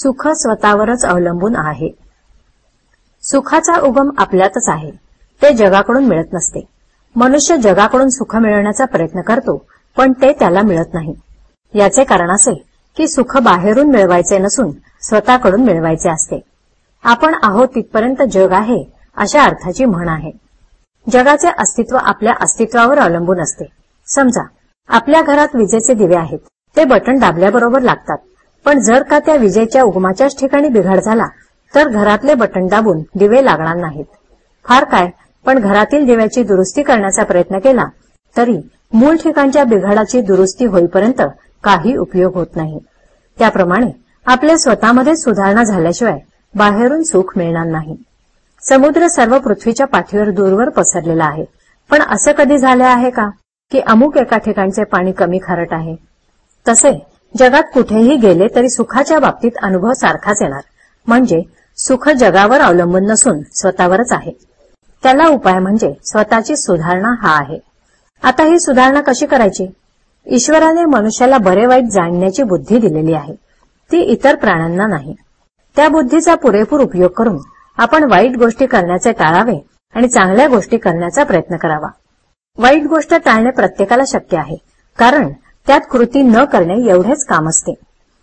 सुख स्वतःवरच अवलंबून आहे. सुखाचा उगम आपल्यातच आहे. ते जगाकडून मिळत नसते. मनुष्य जगाकडून सुख मिळवण्याचा प्रयत्न करतो पण ते त्याला मिळत नाही. याचे कारण असे की सुख बाहेरून मिळवायचे नसून स्वतःकडून मिळवायचे असते. आपण आहोत तिथपर्यंत जग आहे अशा अर्थाची म्हण आहे. जगाचे अस्तित्व आपल्या अस्तित्वावर अवलंबून असते. समजा आपल्या घरात विजेचे दिवे आहेत. ते बटन दाबल्याबरोबर लागतात. पण जर का त्या विजेच्या उगमाच्याच ठिकाणी बिघाड झाला तर घरातले बटन दाबून दिवे लागणार नाहीत. फार काय पण घरातील दिव्याची दुरुस्ती करण्याचा प्रयत्न केला तरी मूळ ठिकाणच्या बिघाडाची दुरुस्ती होईपर्यंत काही उपयोग होत नाही. त्याप्रमाणे आपल्या स्वतःमध्ये सुधारणा झाल्याशिवाय बाहेरून सुख मिळणार नाही. समुद्र सर्व पृथ्वीच्या पाठीवर दूरवर पसरलेला आहे. पण असं कधी झाले आहे का की अमुक एका ठिकाणचे पाणी कमी खारट आहे? तसे जगात कुठेही गेले तरी सुखाच्या बाबतीत अनुभव सारखाच येणार. म्हणजे सुख जगावर अवलंबून नसून स्वतःवरच आहे. त्याला उपाय म्हणजे स्वतःची सुधारणा हा आहे. आता ही सुधारणा कशी करायची? ईश्वराने मनुष्याला बरे वाईट जाणण्याची बुद्धी दिलेली आहे. ती इतर प्राण्यांना नाही. त्या बुद्धीचा पुरेपूर उपयोग करून आपण वाईट गोष्टी करण्याचे टाळावे आणि चांगल्या गोष्टी करण्याचा प्रयत्न करावा. वाईट गोष्ट टाळणे प्रत्येकाला शक्य आहे. कारण त्यात कृती न करणे एवढेच काम असते.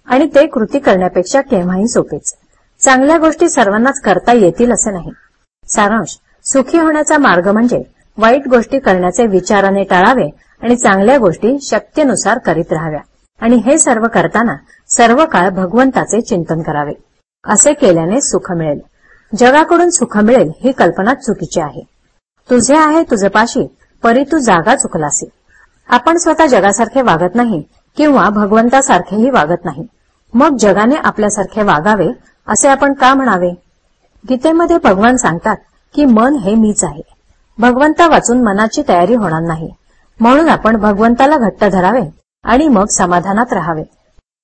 आणि ते कृती करण्यापेक्षा केव्हाही सोपेच. चांगल्या गोष्टी सर्वांनाच करता येतील असे नाही. सारांश. सुखी होण्याचा मार्ग म्हणजे वाईट गोष्टी करण्याचे विचाराने टाळावे आणि चांगल्या गोष्टी शक्यनुसार करीत राहाव्या. आणि हे सर्व करताना सर्व काळ भगवंताचे चिंतन करावे. असे केल्याने सुख मिळेल. जगाकडून सुख मिळेल ही कल्पना चुकीची आहे. तुझे आहे तुझे पाशी परी तू जागा चुकलासी. आपण स्वतः जगासारखे वागत नाही किंवा भगवंतासारखेही वागत नाही. मग जगाने आपल्यासारखे वागावे असे आपण का म्हणावे? गीतेमध्ये भगवान सांगतात की मन हे मीच आहे. भगवंता वाचून मनाची तयारी होणार नाही. म्हणून आपण भगवंताला घट्ट धरावे आणि मग समाधानात राहावे.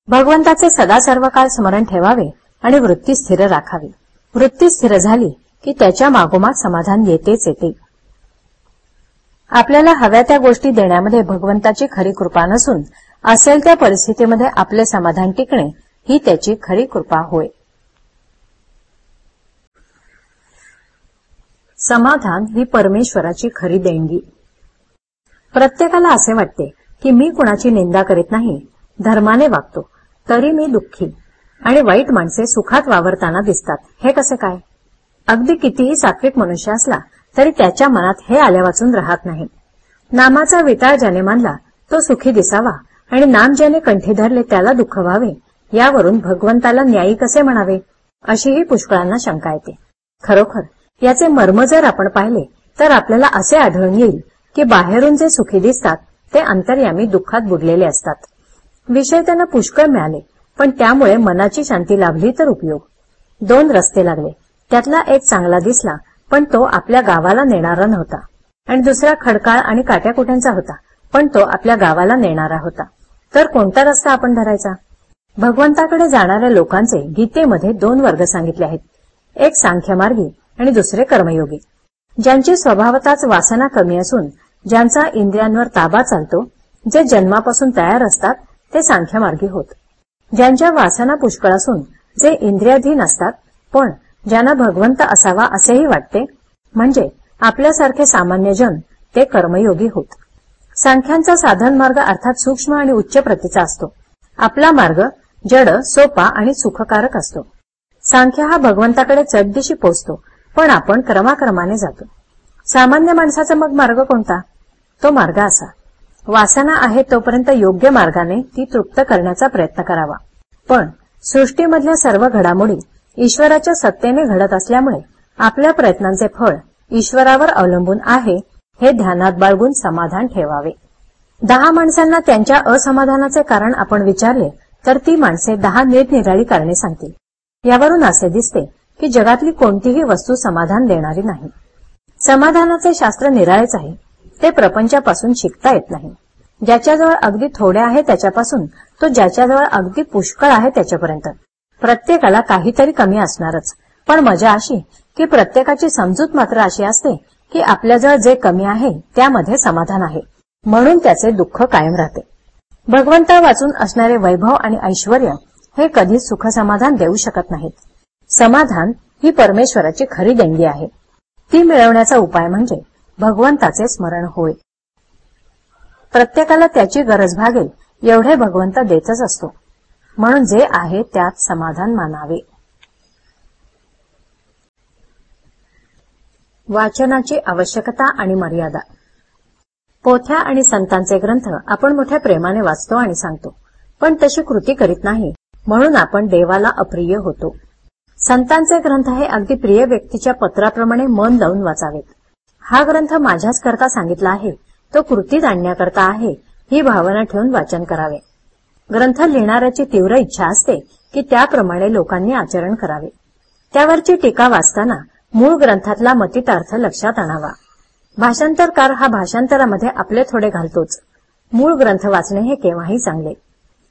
भगवंताचे सदा सर्व काळ स्मरण ठेवावे आणि वृत्ती स्थिर राखावी. वृत्ती स्थिर झाली की त्याच्या मागोमाग समाधान येतेच येते. आपल्याला हव्या त्या गोष्टी देण्यामध्ये भगवंताची खरी कृपा नसून असेल त्या परिस्थितीमध्ये आपले समाधान टिकणे ही त्याची खरी कृपा होय. समाधान ही परमेश्वराची खरी देणगी. प्रत्येकाला असे वाटते की मी कुणाची निंदा करीत नाही धर्माने वागतो तरी मी दुःखी आणि वाईट माणसे सुखात वावरताना दिसतात. हे कसे काय? अगदी कितीही सात्विक मनुष्य असला तरी त्याच्या मनात हे आल्या वाचून राहत नाही. नामाचा विटाळ ज्याने मानला तो सुखी दिसावा आणि नाम ज्याने कंठी धरले त्याला दुःख व्हावे यावरून भगवंताला न्यायी कसे म्हणावे अशीही पुष्कळांना शंका येते. खरोखर याचे मर्म जर आपण पाहिले तर आपल्याला असे आढळून येईल की बाहेरून जे सुखी दिसतात ते अंतर्यामी दुःखात बुडलेले असतात. विषय त्यांना पुष्कळ मिळाले पण त्यामुळे मनाची शांती लाभली तर उपयोग. दोन रस्ते लागले. त्यातला एक चांगला दिसला पण तो आपल्या गावाला नेणारा नव्हता. आणि दुसरा खडकाळ आणि काट्याकुट्यांचा होता पण तो आपल्या गावाला नेणारा होता. तर कोणता रस्ता आपण धरायचा? भगवंताकडे जाणाऱ्या लोकांचे गीतेमध्ये दोन वर्ग सांगितले आहेत. एक सांख्यमार्गी आणि दुसरे कर्मयोगी. ज्यांची स्वभावताच वासना कमी असून ज्यांचा इंद्रियांवर ताबा चालतो जे जन्मापासून तयार असतात ते सांख्यमार्गी होत. ज्यांच्या वासना पुष्कळ असून जे इंद्रियाधीन असतात पण ज्यांना भगवंत असावा असेही वाटते म्हणजे आपल्यासारखे सामान्य जन ते कर्मयोगी होत. सांख्यांचा साधन मार्ग अर्थात सूक्ष्म आणि उच्च प्रतीचा असतो. आपला मार्ग जड सोपा आणि सुखकारक असतो. सांख्य हा भगवंताकडे चढदिशी पोचतो पण आपण क्रमाक्रमाने जातो. सामान्य माणसाचा मग मार्ग कोणता? तो मार्ग असा. वासना आहे तोपर्यंत योग्य मार्गाने ती तृप्त करण्याचा प्रयत्न करावा. पण सृष्टीमधल्या सर्व घडामोडी ईश्वराच्या सत्तेने घडत असल्यामुळे आपल्या प्रयत्नांचे फळ ईश्वरावर अवलंबून आहे हे ध्यानात बाळगून समाधान ठेवावे. दहा माणसांना त्यांच्या असमाधानाचे कारण आपण विचारले तर ती माणसे दहा निरनिराळी कारणे सांगतील. यावरून असे दिसते की जगातली कोणतीही वस्तू समाधान देणारी नाही. समाधानाचे शास्त्र निराळेच आहे. ते प्रपंचापासून शिकता येत नाही. ज्याच्याजवळ अगदी थोडे आहे त्याच्यापासून तो ज्याच्याजवळ अगदी पुष्कळ आहे त्याच्यापर्यंत. प्रत्येकाला काहीतरी कमी असणारच. पण मजा अशी की प्रत्येकाची समजूत मात्र अशी असते की आपल्याजवळ जे कमी आहे त्यामध्ये समाधान आहे. म्हणून त्याचे दुःख कायम राहते. भगवंता वाचून असणारे वैभव आणि ऐश्वर हे कधीच सुखसमाधान देऊ शकत नाहीत. समाधान ही परमेश्वराची खरी देणगी आहे. ती मिळवण्याचा उपाय म्हणजे भगवंताचे स्मरण होय. प्रत्येकाला त्याची गरज भागेल एवढे भगवंत देतच असतो. म्हणून जे आहे त्यात समाधान मानावे. वाचनाची आवश्यकता आणि मर्यादा. पोथ्या आणि संतांचे ग्रंथ आपण मोठ्या प्रेमाने वाचतो आणि सांगतो पण तशी कृती करीत नाही म्हणून आपण देवाला अप्रिय होतो. संतांचे ग्रंथ हे अगदी प्रिय व्यक्तीच्या पत्राप्रमाणे मन लावून वाचावेत. हा ग्रंथ माझ्याच करता सांगितला आहे तो कृतीत आणण्याकरता आहे ही भावना ठेवून वाचन करावे. ग्रंथ लिहिणाऱ्याची तीव्र इच्छा असते की त्याप्रमाणे लोकांनी आचरण करावे. त्यावरची टीका वाचताना मूळ ग्रंथातला मतितार्थ लक्षात आणावा. भाषांतरकार हा भाषांतरामध्ये आपले थोडे घालतोच. मूळ ग्रंथ वाचणे हे केव्हाही चांगले.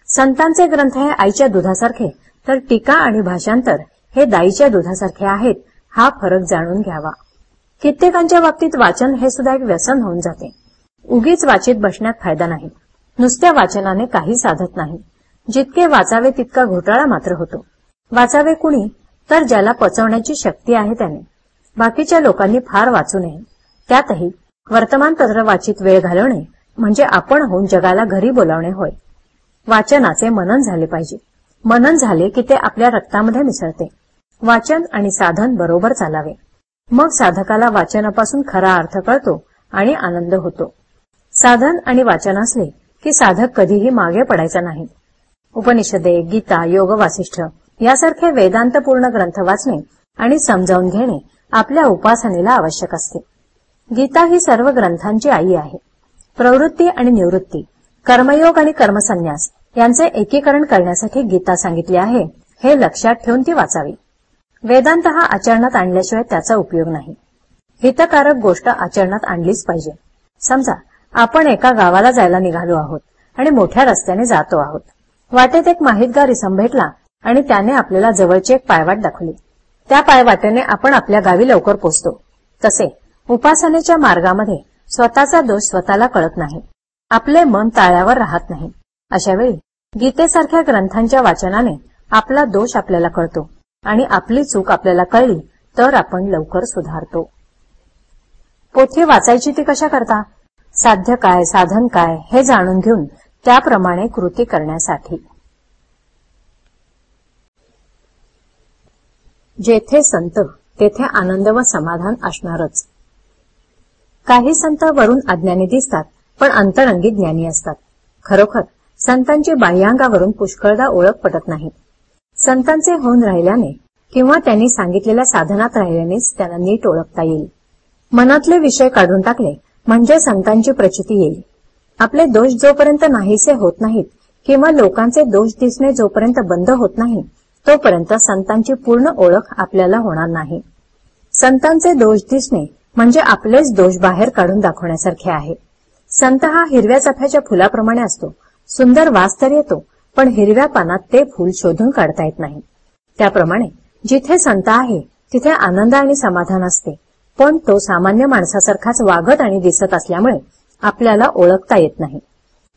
संतांचे ग्रंथ हे आईच्या दुधासारखे तर टीका आणि भाषांतर हे दाईच्या दुधासारखे आहेत हा फरक जाणून घ्यावा. कित्येकांच्या बाबतीत वाचन हे सुद्धा एक व्यसन होऊन जाते. उगीच वाचित बसण्यात फायदा नाही. नुसत्या वाचनाने काही साधत नाही. जितके वाचावे तितका घोटाळा मात्र होतो. वाचावे कुणी? तर ज्याला पचवण्याची शक्ती आहे त्याने. बाकीच्या लोकांनी फार वाचू नये. त्यातही वर्तमानपत्र वाचित वेळ घालवणे म्हणजे आपण होऊन जगाला घरी बोलावणे होय. वाचनाचे मनन झाले पाहिजे. मनन झाले की ते आपल्या रक्तामध्ये मिसळते. वाचन आणि साधन बरोबर चालावे. मग साधकाला वाचनापासून खरा अर्थ कळतो आणि आनंद होतो. साधन आणि वाचन असले की साधक कधीही मागे पडायचा नाही. उपनिषदे गीता योग वासिष्ठ यासारखे वेदांतपूर्ण ग्रंथ वाचणे आणि समजावून घेणे आपल्या उपासनेला आवश्यक असते. गीता ही सर्व ग्रंथांची आई आहे. प्रवृत्ती आणि निवृत्ती कर्मयोग आणि कर्मसन्यास यांचे एकीकरण करण्यासाठी गीता सांगितली आहे हे लक्षात ठेवून ती वाचावी. वेदांत हा आचरणात आणल्याशिवाय त्याचा उपयोग नाही. हितकारक गोष्ट आचरणात आणलीच पाहिजे. समजा आपण एका गावाला जायला निघालो आहोत आणि मोठ्या रस्त्याने जातो आहोत. वाटेत एक माहितगार इसम भेटला आणि त्याने आपल्याला जवळची एक पायवाट दाखवली. त्या पायवाटेने आपण आपल्या गावी लवकर पोचतो तसे उपासनेच्या मार्गामध्ये स्वतःचा दोष स्वतःला कळत नाही. आपले मन ताळ्यावर राहत नाही. अशावेळी गीतेसारख्या ग्रंथांच्या वाचनाने आपला दोष आपल्याला कळतो आणि आपली चूक आपल्याला कळली तर आपण लवकर सुधारतो. पोथी वाचायची ती कशा करता? साध्य काय साधन काय हे जाणून घेऊन त्याप्रमाणे कृती करण्यासाठी. जेथे संत तेथे आनंद व समाधान असणारच. काही संत वरून अज्ञानी दिसतात पण अंतरंगी ज्ञानी असतात. खरोखर संतांची बाह्यांगावरून पुष्कळदा ओळख पटत नाही. संतांचे होऊन राहिल्याने किंवा त्यांनी सांगितलेल्या साधनात राहिल्यानेच त्यांना नीट ओळखता येईल. मनातले विषय काढून टाकले म्हणजे संतांची प्रचिती येईल. आपले दोष जोपर्यंत नाहीसे होत नाहीत किंवा लोकांचे दोष दिसणे जोपर्यंत बंद होत नाही तोपर्यंत संतांची पूर्ण ओळख आपल्याला होणार नाही. संतांचे दोष दिसणे म्हणजे आपलेच दोष बाहेर काढून दाखवण्यासारखे आहे. संत हा हिरव्या चफ्याच्या फुलाप्रमाणे असतो. सुंदर वास तर येतो पण हिरव्या पानात ते फूल शोधून काढता येत नाही. त्याप्रमाणे जिथे संत आहे तिथे आनंद आणि समाधान असते. पण तो सामान्य माणसासारखाच वागत आणि दिसत असल्यामुळे आपल्याला ओळखता येत नाही.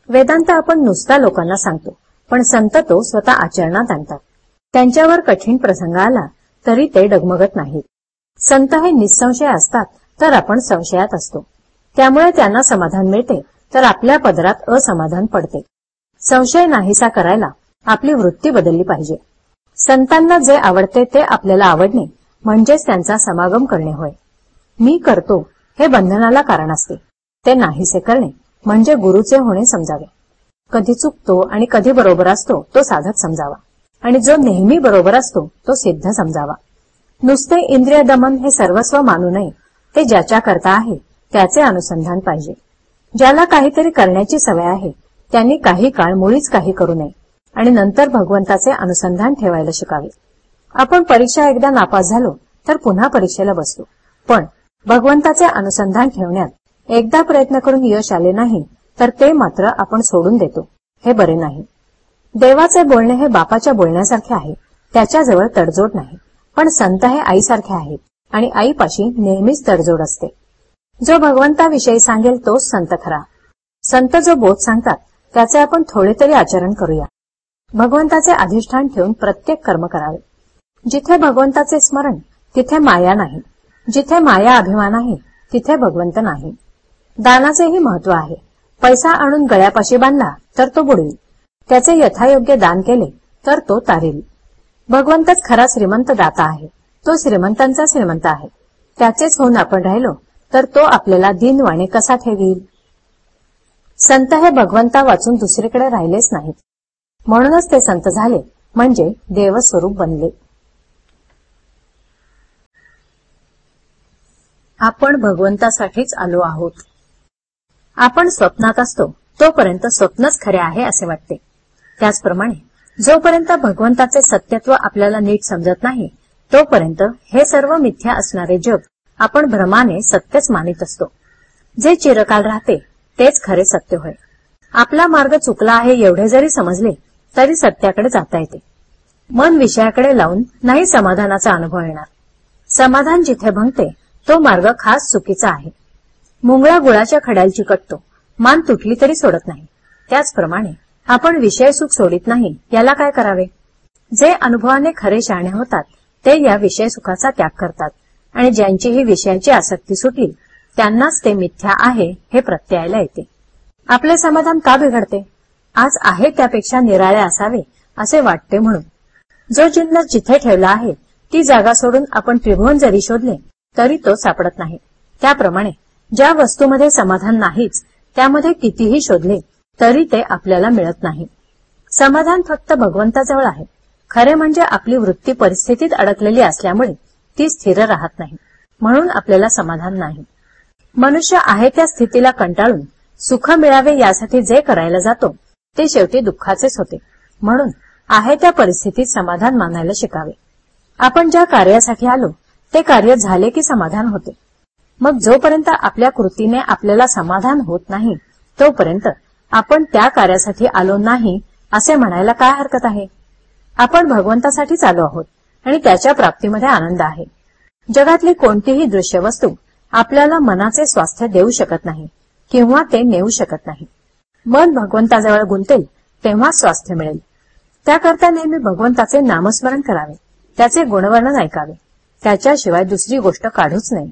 वेदांत आपण नुसता लोकांना सांगतो पण संत तो स्वतः आचरणात आणतात. त्यांच्यावर कठीण प्रसंग आला तरी ते डगमगत नाहीत. संत हे निसंशय असतात तर आपण संशयात असतो. त्यामुळे त्यांना समाधान मिळते तर आपल्या पदरात असमाधान पडते. संशय नाहीसा करायला आपली वृत्ती बदलली पाहिजे. संतांना जे आवडते ते आपल्याला आवडणे म्हणजेच त्यांचा समागम करणे होय. मी करतो हे बंधनाला कारण असते. ते नाहीसे करणे म्हणजे गुरुचे होणे समजावे. कधी चुकतो आणि कधी बरोबर असतो तो साधक समजावा. आणि जो नेहमी बरोबर असतो तो सिद्ध समजावा. नुसते इंद्रिय दमन हे सर्वस्व मानू नये. ते ज्याच्या करता आहे त्याचे अनुसंधान पाहिजे. ज्याला काहीतरी करण्याची सवय आहे त्यांनी काही काळ मुळीच काही करू नये. आणि नंतर भगवंताचे अनुसंधान ठेवायला शिकावे. आपण परीक्षा एकदा नापास झालो तर पुन्हा परीक्षेला बसतो पण भगवंताचे अनुसंधान ठेवण्यात एकदा प्रयत्न करून यश आले नाही तर ते मात्र आपण सोडून देतो. हे बरे नाही. देवाचे बोलणे हे बापाच्या बोलण्यासारखे आहे त्याच्याजवळ तडजोड नाही. पण संत हे आईसारखे आहेत आणि आईपाशी नेहमीच तडजोड असते. जो भगवंताविषयी सांगेल तोच संत खरा. संत जो बोध सांगतात त्याचे आपण थोडे तरी आचरण करूया. भगवंताचे अधिष्ठान ठेवून प्रत्येक कर्म करावे. जिथे भगवंताचे स्मरण तिथे माया नाही. जिथे माया अभिमान आहे तिथे भगवंत नाही. दानाचेही महत्त्व आहे. पैसा आणून गळ्यापाशी बांधला तर तो बुडवी त्याचे यथायोग्य दान केले तर तो तारेल. भगवंतच खरा श्रीमंत दाता आहे. तो श्रीमंतांचा श्रीमंत आहे. त्याचेच होऊन आपण राहिलो तर तो आपल्याला दिनवाणे कसा ठेवील? संत हे भगवंता वाचून दुसरीकडे राहिलेच नाहीत. म्हणूनच ते संत झाले म्हणजे देवस्वरूप बनले. आपण भगवंतासाठीच आलो आहोत. आपण स्वप्नात असतो तोपर्यंत स्वप्नच खरे आहे असे वाटते. त्याचप्रमाणे जोपर्यंत भगवंताचे सत्यत्व आपल्याला नीट समजत नाही तोपर्यंत हे सर्व मिथ्या असणारे जग आपण भ्रमाने सत्यच मानित असतो. जे चिरकाल राहते तेच खरे सत्य होय. आपला मार्ग चुकला आहे एवढे जरी समजले तरी सत्याकडे जाता येते. मन विषयाकडे लावून नाही समाधानाचा अनुभव येणार. समाधान जिथे भंगते तो मार्ग खास चुकीचा आहे. मुंगळा गुळाच्या खड्याल चिकटतो. मान तुटली तरी सोडत नाही. त्याचप्रमाणे आपण विषय सुख सोडित नाही याला काय करावे? जे अनुभवाने खरे शहाणे होतात ते या विषय सुखाचा त्याग करतात. आणि ज्यांची ही विषयाची आसक्ती सुटली त्यांनाच ते मिथ्या आहे हे प्रत्ययाला येते. आपले समाधान का बिघडते? आज आहे त्यापेक्षा निराळे असावे असे वाटते म्हणून. जो जिन्नस जिथे ठेवला आहे ती जागा सोडून आपण त्रिभुवन जरी शोधले तरी तो सापडत नाही. त्याप्रमाणे ज्या वस्तूमध्ये समाधान नाहीच त्यामध्ये कितीही शोधले तरी ते आपल्याला मिळत नाही. समाधान फक्त भगवंताजवळ आहे. खरे म्हणजे आपली वृत्ती परिस्थितीत अडकलेली असल्यामुळे ती स्थिर राहत नाही. म्हणून आपल्याला समाधान नाही. मनुष्य आहे त्या स्थितीला कंटाळून सुख मिळावे यासाठी जे करायला जातो ते शेवटी दुःखाचेच होते. म्हणून आहे त्या परिस्थितीत समाधान मानायला शिकावे. आपण ज्या कार्यासाठी आलो ते कार्य झाले की समाधान होते. मग जोपर्यंत आपल्या कृतीने आपल्याला समाधान होत नाही तोपर्यंत आपण त्या कार्यासाठी आलो नाही असे म्हणायला काय हरकत आहे? आपण भगवंतासाठीच आलो आहोत आणि त्याच्या प्राप्तीमध्ये आनंद आहे. जगातली कोणतीही दृश्य वस्तू आपल्याला मनाचे स्वास्थ्य देऊ शकत नाही किंवा ते नेऊ शकत नाही. मन भगवंताजवळ गुंतेल तेव्हा स्वास्थ्य मिळेल. त्याकरता नेहमी भगवंताचे नामस्मरण करावे त्याचे गुणवर्णन ऐकावे. त्याच्याशिवाय दुसरी गोष्ट काढूच नये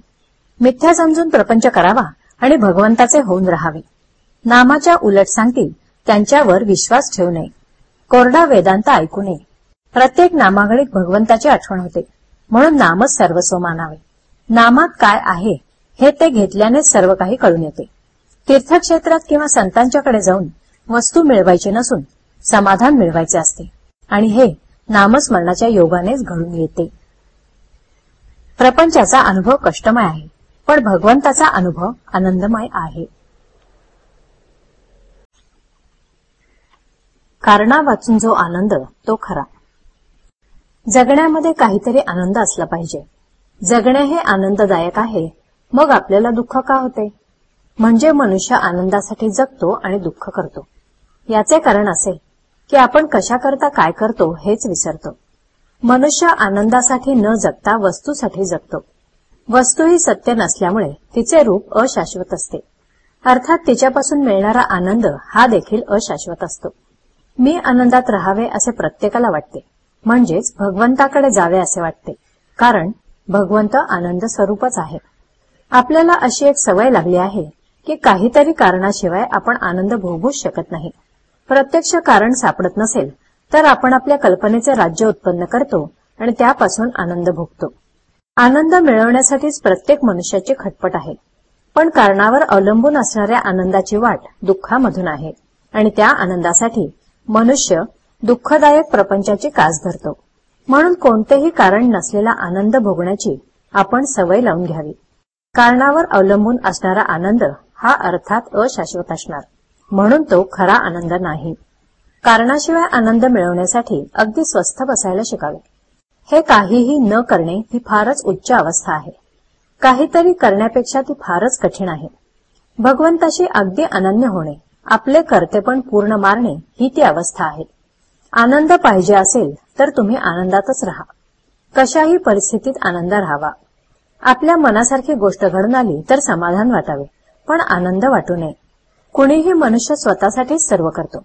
मिथ्या समजून प्रपंच करावा आणि भगवंताचे होऊन राहावे. नामाच्या उलट सांगतील त्यांच्यावर विश्वास ठेवू नये. कोरडा वेदांत ऐकू नये. प्रत्येक नामागणित भगवंताची आठवण होते. म्हणून नामच सर्वस्व मानावे नामात काय आहे हे ते घेतल्याने सर्व काही कळून येते. तीर्थक्षेत्रात किंवा संतांच्याकडे जाऊन वस्तू मिळवायची नसून समाधान मिळवायचे असते. आणि हे नामस्मरणाच्या योगानेच घडून येते. प्रपंचाचा अनुभव कष्टमय आहे पण भगवंताचा अनुभव आनंदमय आहे. कारणा वाचून जो आनंद तो खरा. जगण्यामध्ये काहीतरी आनंद असला पाहिजे. जगणे हे आनंददायक आहे मग आपल्याला दुःख का होते? म्हणजे मनुष्य आनंदासाठी जगतो आणि दुःख करतो. याचे कारण असे की आपण कशाकरता काय करतो हेच विसरतो. मनुष्य आनंदासाठी न जगता वस्तूसाठी जगतो. वस्तू ही सत्य नसल्यामुळे तिचे रूप अशाश्वत असते. अर्थात तिच्यापासून मिळणारा आनंद हा देखील अशाश्वत असतो. मी आनंदात राहावे असे प्रत्येकाला वाटते. म्हणजेच भगवंताकडे जावे असे वाटते. कारण भगवंत आनंद स्वरूपच आहे. आपल्याला अशी एक सवय लागली आहे की काहीतरी कारणाशिवाय आपण आनंद भोगूच शकत नाही. प्रत्यक्ष कारण सापडत नसेल तर आपण आपल्या कल्पनेचे राज्य उत्पन्न करतो आणि त्यापासून आनंद भोगतो. आनंद मिळवण्यासाठीच प्रत्येक मनुष्याची खटपट आहे. पण कारणावर अवलंबून असणाऱ्या आनंदाची वाट दुःखामधून आहे आणि त्या आनंदासाठी मनुष्य दुःखदायक प्रपंचाची कास धरतो. म्हणून कोणतेही कारण नसलेला आनंद भोगण्याची आपण सवय लावून घ्यावी. कारणावर अवलंबून असणारा आनंद हा अर्थात अशाश्वत असणार. म्हणून तो खरा आनंद नाही. कारणाशिवाय आनंद मिळवण्यासाठी अगदी स्वस्थ बसायला शिकावे. हे काहीही न करणे ही फारच उच्च अवस्था आहे. काहीतरी करण्यापेक्षा ती फारच कठीण आहे. भगवंताशी अगदी अनन्य होणे आपले कर्तेपण पूर्ण मारणे ही ती अवस्था आहे. आनंद पाहिजे असेल तर तुम्ही आनंदातच राहा. कशाही परिस्थितीत आनंद राहावा. आपल्या मनासारखी गोष्ट घडून आली तर समाधान वाटावे पण आनंद वाटू नये. कुणीही मनुष्य स्वतःसाठीच सर्व करतो.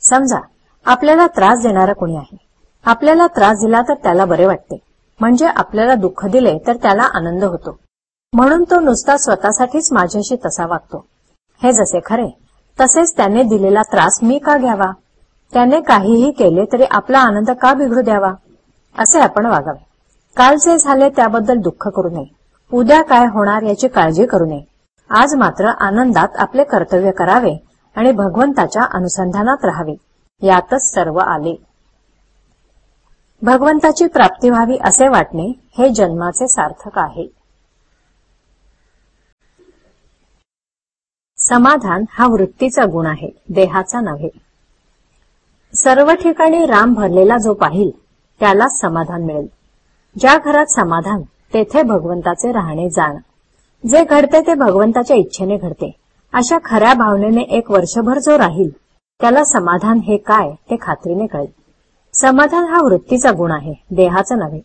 समजा आपल्याला त्रास देणारा कोणी आहे. आपल्याला त्रास दिला तर त्याला बरे वाटते. म्हणजे आपल्याला दुःख दिले तर त्याला आनंद होतो. म्हणून तो नुसता स्वतःसाठीच माझ्याशी तसा वागतो. हे जसे खरे तसेच त्याने दिलेला त्रास मी का घ्यावा? त्याने काहीही केले तरी आपला आनंद का बिघडू द्यावा? असे आपण वागावे. काल जे झाले त्याबद्दल दुःख करू नये. उद्या काय होणार याची काळजी करू नये. आज मात्र आनंदात आपले कर्तव्य करावे. आणि भगवंताच्या अनुसंधानात राहावे. यातच सर्व आले. भगवंताची प्राप्ती व्हावी असे वाटणे हे जन्माचे सार्थक आहे. समाधान हा वृत्तीचा गुण आहे देहाचा नव्हे. सर्व ठिकाणी राम भरलेला जो पाहिल त्यालाच समाधान मिळेल. ज्या घरात समाधान तेथे भगवंताचे राहणे जाण. जे घडते ते भगवंताच्या इच्छेने घडते. अशा खऱ्या भावनेने एक वर्षभर जो राहील त्याला समाधान हे काय ते खात्रीने कळेल. समाधान हा वृत्तीचा गुण आहे देहाचा नव्हे.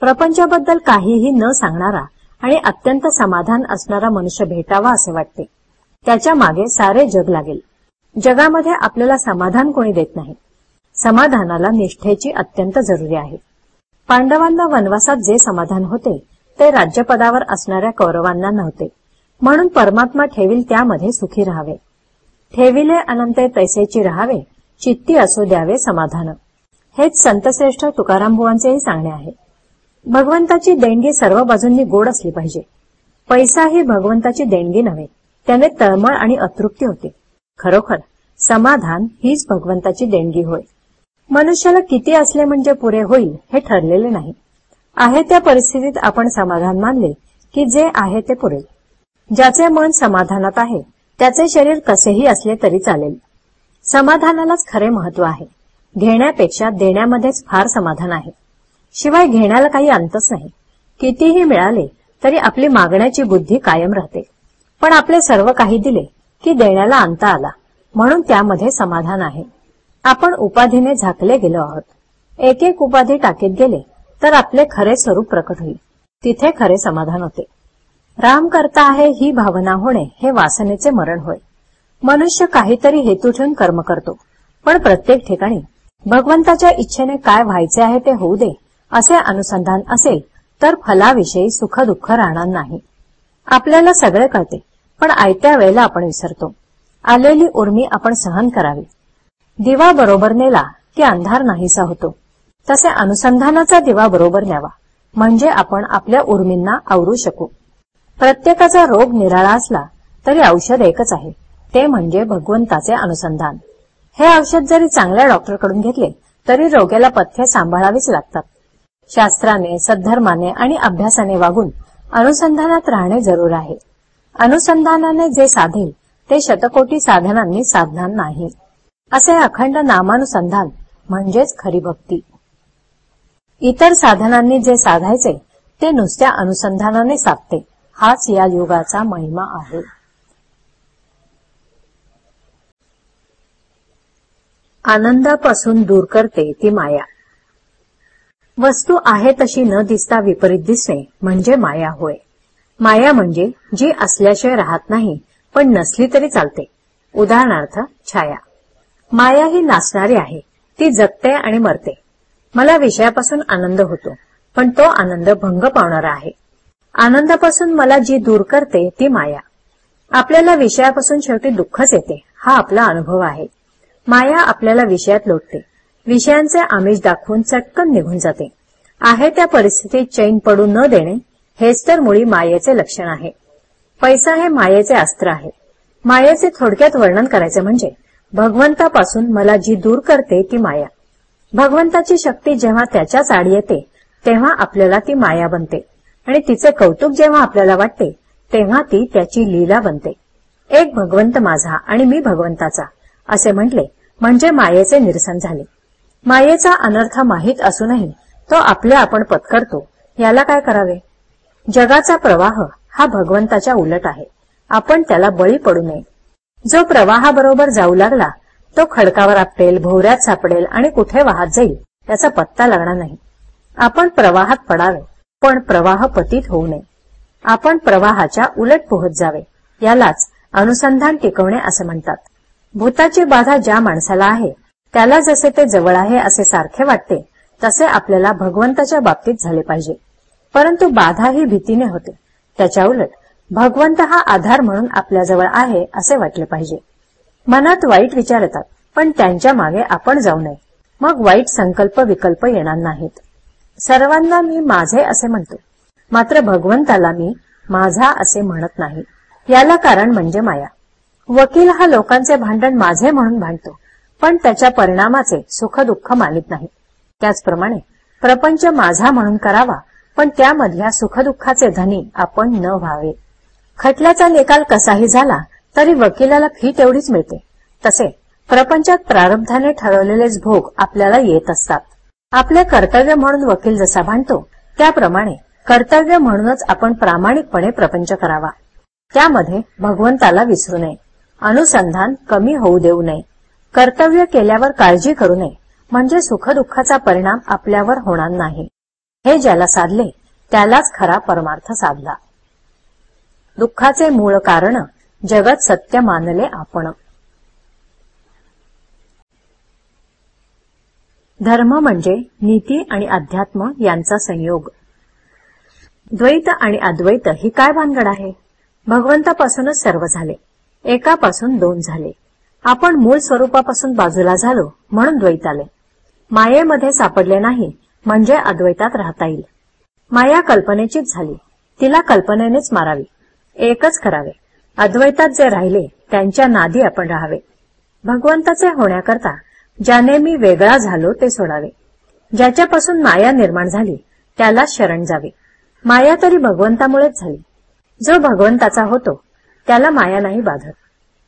प्रपंचाबद्दल काहीही न सांगणारा आणि अत्यंत समाधान असणारा मनुष्य भेटावा असे वाटते. त्याच्यामागे सारे जग लागेल. जगामध्ये आपल्याला समाधान कोणी देत नाही. समाधानाला निष्ठेची अत्यंत जरुरी आहे. पांडवांना वनवासात जे समाधान होते ते राज्यपदावर असणाऱ्या कौरवांना नव्हते. म्हणून परमात्मा ठेवील त्यामध्ये सुखी राहावे. ठेविले अनंते तैसेची राहावे चित्ती असो द्यावे समाधान. हेच संतश्रेष्ठ तुकारामबुवांचेही सांगणे आहे. भगवंताची देणगी सर्व बाजूंनी गोड असली पाहिजे. पैसा ही भगवंताची देणगी नव्हे त्याने तळमळ आणि अतृप्ती होते. खरोखर समाधान हीच भगवंताची देणगी होय. मनुष्याला किती असले म्हणजे पुरे होईल हे ठरलेले नाही. आहे त्या परिस्थितीत आपण समाधान मानले की जे आहे ते पुरेल. ज्याचे मन समाधानात आहे त्याचे शरीर कसेही असले तरी चालेल. समाधानालाच खरे महत्त्व आहे. घेण्यापेक्षा देण्यामध्येच फार समाधान आहे. शिवाय घेण्याला काही अंतच नाही. कितीही मिळाले तरी आपली मागण्याची बुद्धी कायम राहते. पण आपले सर्व काही दिले की देण्याला अंत आला म्हणून त्यामध्ये समाधान आहे. आपण उपाधीने झाकले गेलो आहोत. एक एक उपाधी टाकीत गेले तर आपले खरे स्वरूप प्रकट होईल. तिथे खरे समाधान होते. राम करता आहे ही भावना होणे हे वासनेचे मरण होय. मनुष्य काहीतरी हेतू ठेवून कर्म करतो पण प्रत्येक ठिकाणी भगवंताच्या इच्छेने काय व्हायचे आहे ते होऊ दे असे अनुसंधान असेल तर फलाविषयी सुख दुःख राहणार नाही. आपल्याला सगळे कळते पण आयत्या वेळेला आपण विसरतो. आलेली उर्मी आपण सहन करावी. दिवा बरोबर नेला की अंधार नाहीसा होतो. तसे अनुसंधानाचा दिवा बरोबर न्यावा म्हणजे आपण आपल्या उर्मींना आवरू शकू. प्रत्येकाचा रोग निराळा असला तरी औषध एकच आहे. ते म्हणजे भगवंताचे अनुसंधान. हे औषध जरी चांगल्या डॉक्टरकडून घेतले तरी रोग्याला पथ्य सांभाळावीच लागतात. शास्त्राने सद्धर्माने आणि अभ्यासाने वागून अनुसंधानात राहणे जरूर आहे. अनुसंधानाने जे साधेल ते शतकोटी साधनांनी साधणार नाही. असे अखंड नामानुसंधान म्हणजेच खरी भक्ती. इतर साधनांनी जे साधायचे ते नुसत्या अनुसंधानाने साधते. हाच या युगाचा महिमा आहे. आनंदापासून दूर करते ती माया. वस्तू आहे तशी न दिसता विपरीत दिसणे म्हणजे माया होय. माया म्हणजे जी असल्याशिवाय राहत नाही पण नसली तरी चालते. उदाहरणार्थ छाया. माया ही नाचणारी आहे. ती जगते आणि मरते. मला विषयापासून आनंद होतो पण तो आनंद भंग पावणारा आहे. आनंदापासून मला जी दूर करते ती माया. आपल्याला विषयापासून शेवटी दुःखच येते हा आपला अनुभव आहे. माया आपल्याला विषयात लोटते. विषयांचे आमिष दाखवून चटकन निघून जाते. आहे त्या परिस्थितीत चैन पडू न देणे हेच तर मुळी मायेचे लक्षण आहे. पैसा हे मायेचे अस्त्र आहे. मायेचे थोडक्यात वर्णन करायचे म्हणजे भगवंतापासून मला जी दूर करते ती माया. भगवंताची शक्ती जेव्हा त्याच्याच आड येते तेव्हा आपल्याला ती माया बनते. आणि तिचे कौतुक जेव्हा आपल्याला वाटते तेव्हा ती त्याची लीला बनते. एक भगवंत माझा आणि मी भगवंताचा असे म्हटले म्हणजे मायेचे निरसन झाले. मायेचा अनर्थ माहीत असूनही तो आपले आपण पत्करतो. याला काय करावे? जगाचा प्रवाह हा भगवंताच्या उलट आहे. आपण त्याला बळी पडू नये. जो प्रवाहाबरोबर जाऊ लागला तो खडकावर आपटेल भोवऱ्यात सापडेल आणि कुठे वाहत जाईल त्याचा पत्ता लागणार नाही. आपण प्रवाहात पडावे. पण प्रवाह पतीत होऊ नये. आपण प्रवाहाच्या उलट पोहत जावे. यालाच अनुसंधान टिकवणे असे म्हणतात. भूताची बाधा ज्या माणसाला आहे त्याला जसे ते जवळ आहे असे सारखे वाटते तसे आपल्याला भगवंताच्या बाबतीत झाले पाहिजे. परंतु बाधा ही भीतीने होते. त्याच्या उलट भगवंत हा आधार म्हणून आपल्याजवळ आहे असे वाटले पाहिजे. मनात वाईट विचार येतात पण त्यांच्या मागे आपण जाऊ नये. मग वाईट संकल्प विकल्प येणार नाहीत. सर्वांना मी माझे असे म्हणतो. मात्र भगवंताला मी माझा असे म्हणत नाही. याला कारण म्हणजे माया. वकील हा लोकांचे भांडण माझे म्हणून भांडतो पण त्याच्या परिणामाचे सुख दुःख मानित नाही. त्याचप्रमाणे प्रपंच माझा म्हणून करावा पण त्यामधल्या सुखदुःखाचे धनी आपण न व्हावे. खटल्याचा निकाल कसाही झाला तरी वकिलाला फी तेवढीच मिळते. तसे प्रपंचात प्रारब्धाने ठरवलेलेच भोग आपल्याला येत असतात. आपले कर्तव्य म्हणून वकील जसा भांडतो त्याप्रमाणे कर्तव्य म्हणूनच आपण प्रामाणिकपणे प्रपंच करावा. त्यामध्ये भगवंताला विसरू नये. अनुसंधान कमी होऊ देऊ नये. कर्तव्य केल्यावर काळजी करू नये. म्हणजे सुखदुःखाचा परिणाम आपल्यावर होणार नाही. हे ज्याला साधले त्यालाच खरा परमार्थ साधला. दुःखाचे मूळ कारण जगत सत्य मानले आपण. धर्म म्हणजे नीती आणि अध्यात्म यांचा संयोग. द्वैत आणि अद्वैत ही काय भानगड आहे? भगवंतापासूनच सर्व झाले. एकापासून दोन झाले. आपण मूळ स्वरूपापासून बाजूला झालो म्हणून द्वैत आले. मायेमध्ये सापडले नाही म्हणजे अद्वैतात राहता येईल. माया कल्पनेचीच झाली. तिला कल्पनेनेच मारावी. एकच करावे. अद्वैतात जे राहिले त्यांच्या नादी आपण राहावे. भगवंताचे होण्याकरता ज्याने मी वेगळा झालो ते सोडावे. ज्याच्यापासून माया निर्माण झाली त्याला शरण जावे. माया तरी भगवंतामुळेच झाली. जो भगवंताचा होतो त्याला माया नाही बाधत.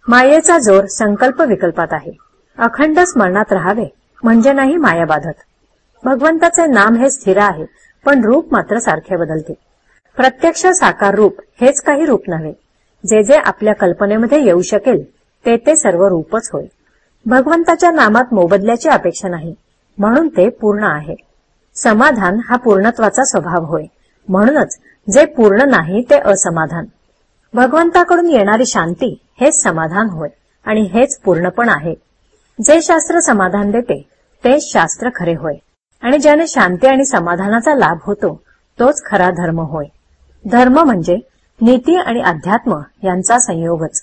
मायेचा जोर संकल्प विकल्पात आहे. अखंड स्मरणात राहावे म्हणजे नाही माया बाधत. भगवंताचे नाम हे स्थिर आहे पण रूप मात्र सारखे बदलते. प्रत्यक्ष साकार रूप हेच काही रूप नव्हे. जे जे आपल्या कल्पनेमध्ये येऊ शकेल ते ते सर्व रूपच होय. भगवंताच्या नामात मोबदल्याची अपेक्षा नाही. म्हणून ते पूर्ण आहे. समाधान हा पूर्णत्वाचा स्वभाव होय. म्हणूनच जे पूर्ण नाही ते असमाधान. भगवंताकडून येणारी शांती हेच समाधान होय आणि हेच पूर्णपण आहे. जे शास्त्र समाधान देते तेच शास्त्र खरे होय. आणि ज्याने शांती आणि समाधानाचा लाभ होतो तोच खरा धर्म होय. धर्म म्हणजे नीती आणि अध्यात्म यांचा संयोगच.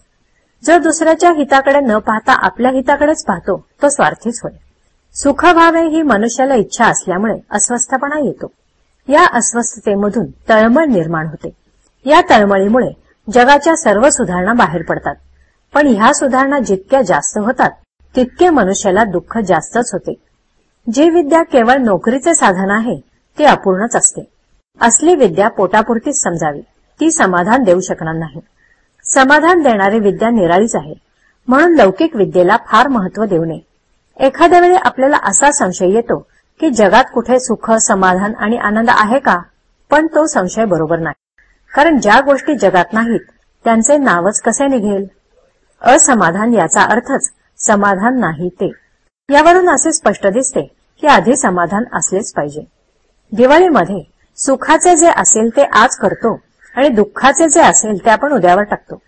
जो दुसऱ्याच्या हिताकडे न पाहता आपल्या हिताकडेच पाहतो तो स्वार्थीच होय. सुख व्हावे ही मनुष्याला इच्छा असल्यामुळे अस्वस्थपणा येतो. या अस्वस्थतेमधून तळमळ निर्माण होते. या तळमळीमुळे जगाच्या सर्व सुधारणा बाहेर पडतात. पण ह्या सुधारणा जितक्या जास्त होतात तितके मनुष्याला दुःख जास्तच होते. जी विद्या केवळ नोकरीचे साधन आहे ती अपूर्णच असते. असली विद्या पोटापुरतीच समजावी. ती समाधान देऊ शकणार नाही. समाधान देणारी विद्या निराळीच आहे. म्हणून लौकिक विद्येला फार महत्त्व देऊ नये. एखाद्या वेळी आपल्याला असा संशय येतो की जगात कुठे सुख समाधान आणि आनंद आहे का? पण तो संशय बरोबर नाही. कारण ज्या गोष्टी जगात नाहीत त्यांचे नावच कसे निघेल? असमाधान याचा अर्थच समाधान नाही ते. यावरून असे स्पष्ट दिसते की आधी समाधान असलेच पाहिजे. दिवाळीमध्ये सुखाचे जे असेल ते आज करतो आणि दुःखाचे जे असेल ते आपण उद्यावर टाकतो.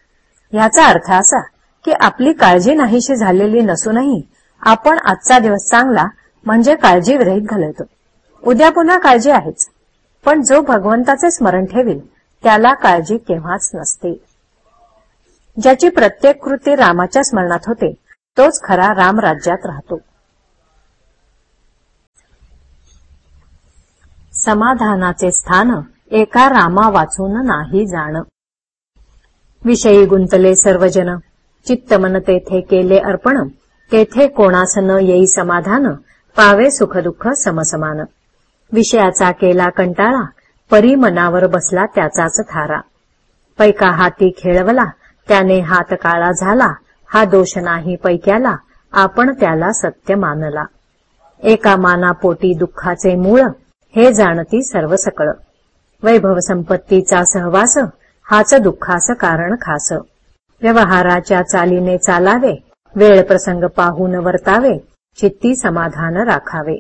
याचा अर्थ असा की आपली काळजी नाहीशी झालेली नसूनही आपण आजचा दिवस चांगला म्हणजे काळजी विरहित घालवतो. उद्या पुन्हा काळजी आहेच पण जो भगवंताचे स्मरण ठेवील त्याला काळजी केव्हाच नसते. ज्याची प्रत्येक कृती रामाच्या स्मरणात होते तोच खरा राम राज्यात राहतो. समाधानाचे स्थान एका रामा वाचून नाही जाण. विषयी गुंतले सर्वजन चित्तमन तेथे केले अर्पण. तेथे कोणास न येई समाधान. पावे सुखदुःख समसमान. विषयाचा केला कंटाळा. परी मनावर बसला त्याचाच थारा. पैका हाती खेळवला. त्याने हात काळा झाला. हा दोष नाही पैक्याला. आपण त्याला सत्य मानला. एका मानापोटी दुःखाचे मूळ. हे जाणती सर्व सकळ वैभव संपत्तीचा सहवास हाच दुःखास कारण खास. व्यवहाराच्या चालीने चालावे वेळ प्रसंग पाहून वर्तावे चित्ती समाधान राखावे.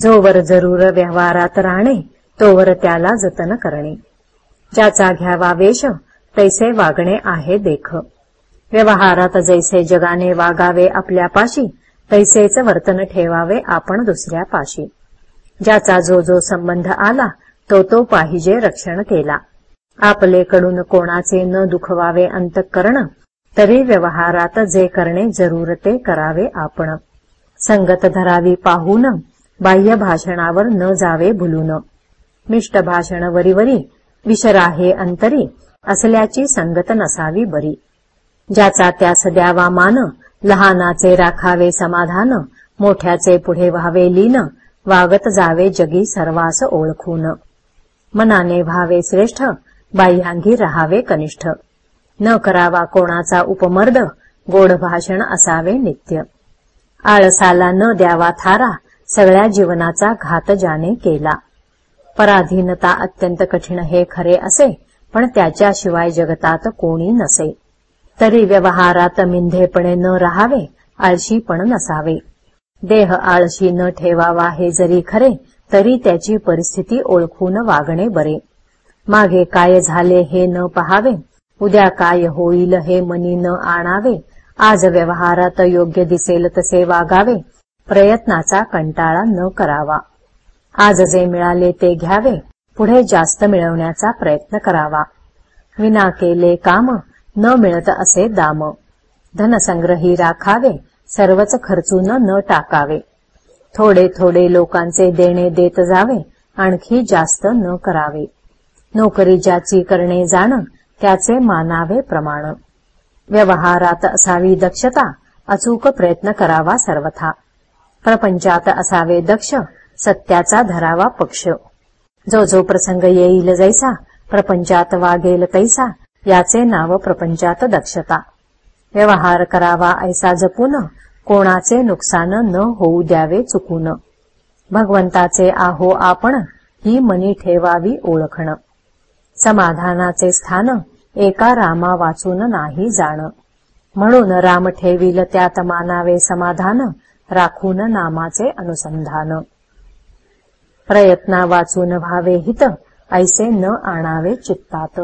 जोवर जरूर व्यवहारात राहणे तोवर त्याला जतन करणे. ज्याचा घ्यावा वेश तैसे वागणे आहे देख. व्यवहारात जैसे जगाने वागावे आपल्यापाशी तैसेच वर्तन ठेवावे आपण दुसऱ्यापाशी. ज्याचा जो जो संबंध आला तो तो पाहिजे रक्षण केला. आपले कडून कोणाचे न दुखवावे अंतःकरण तरी व्यवहारात जे करणे जरूर ते करावे आपण. संगत धरावी पाहून बाह्य भाषणावर न जावे भुलून. मिष्ट भाषण वरीवरी विषराहे अंतरी असल्याची संगत नसावी बरी. ज्याचा त्यास द्यावा मान लहानाचे राखावे समाधान मोठ्याचे पुढे व्हावे लीन वागत जावे जगी सर्वास ओळखून. मनाने व्हावे श्रेष्ठ बाह्यांगी रहावे कनिष्ठ. न करावा कोणाचा उपमर्द गोड भाषण असावे नित्य. आळसाला न द्यावा थारा सगळ्या जीवनाचा घात ज्याने केला. पराधीनता अत्यंत कठीण हे खरे असे पण त्याच्याशिवाय जगतात कोणी नसे. तरी व्यवहारात मिंधेपणे न राहावे आळशी पण नसावे. देह आळशी न ठेवावा हे जरी खरे तरी त्याची परिस्थिती ओळखून वागणे बरे. मागे काय झाले हे न पहावे उद्या काय होईल हे मनी न आणावे. आज व्यवहारात योग्य दिसेल तसे वागावे प्रयत्नाचा कंटाळा न करावा. आज जे मिळाले ते घ्यावे पुढे जास्त मिळवण्याचा प्रयत्न करावा. विना केले काम न मिळत असे दाम. धनसंग्रही राखावे सर्वच खर्चून न टाकावे. थोडे थोडे लोकांचे देणे देत जावे आणखी जास्त न करावे. नोकरी ज्याची करणे जाणं त्याचे मानावे प्रमाण. व्यवहारात असावी दक्षता अचूक प्रयत्न करावा सर्वथा. प्रपंचात असावे दक्ष सत्याचा धरावा पक्ष. जो जो प्रसंग येईल जैसा प्रपंचात वागेल तैसा याचे नाव प्रपंचात दक्षता. व्यवहार करावा ऐसा जपून कोणाचे नुकसान न होऊ द्यावे चुकून. भगवंताचे आहो आपण ही मनी ठेवावी ओळखण. समाधानाचे स्थान एका रामा वाचून नाही जाण. म्हणून राम ठेवील त्यात मानावे समाधान राखून नामाचे अनुसंधान. प्रयत्ना वाचून व्हावे हित ऐसे न आणावे चित्तात.